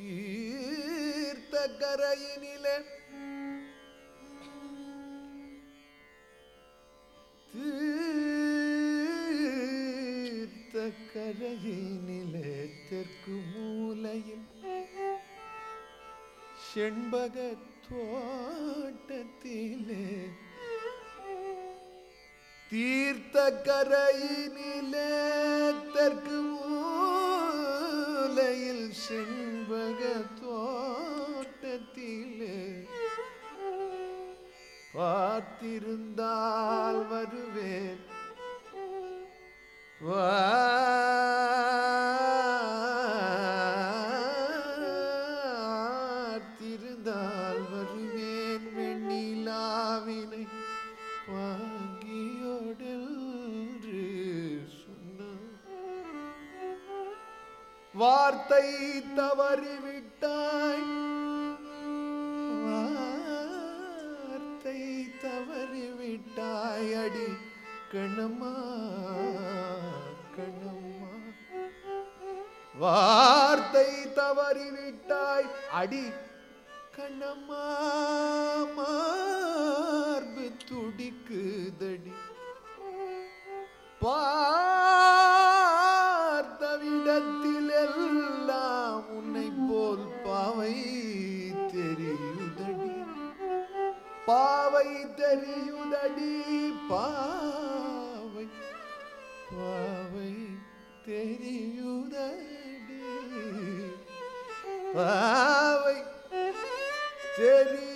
தீர்த்த கரையினிலே தீர்த்த கரையினிலே தெற்கு மூலையில் செண்பக தோட்டத்திலே தீர்த்த கரையினிலே தெற்கு மூலையில் செண்பக தோட்டத்திலே பார்த்திருந்தால் வருவேன் பார்த்திருந்தால் வார்த்தை தவறிவிட்டாய். வார்த்தை தவறிவிட்டாய். அடி கணமா கணமா வார்த்தை தவறிவிட்டாய். அடி கணமா மார்பு துடிக்குதடி. பா பாவை தெரியுதடி பாவை பாவை தெரியுதடி. பாவை தெரியுதடி.